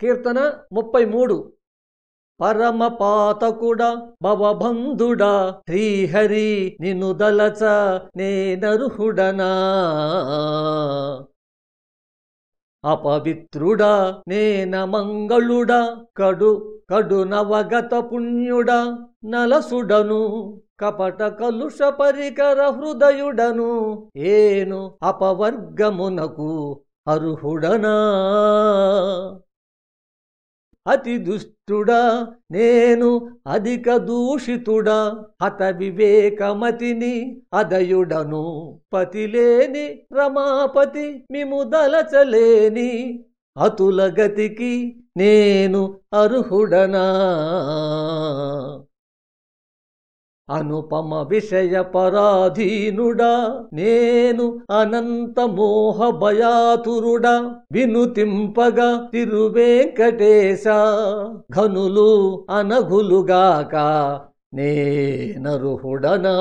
కీర్తన ముప్పై మూడు. పరమ పాతకుడ భవబంధుడా శ్రీహరి నిన్ను దలచ నేనరుహుడనా? అపవిత్రుడా నేన మంగళుడా కడు కడు నవగత పుణ్యుడా నలసుడను కపట కలుష పరికర హృదయుడను ఏను అపవర్గమునకు అర్హుడనా? అతి దుష్టుడా నేను అధిక దూషితుడా. హత వివేకమతిని అదయుడను పతిలేని రమాపతి మిముదలచలేని అతుల గతికి నేను అర్హుడనా? అనుపమ విషయ పరాధీనుడా నేను అనంత మోహ భయాతురుడా వినుతింపగా తిరువేంకటేశ ఘనులు అనఘులుగాక నేనరుహుడనా.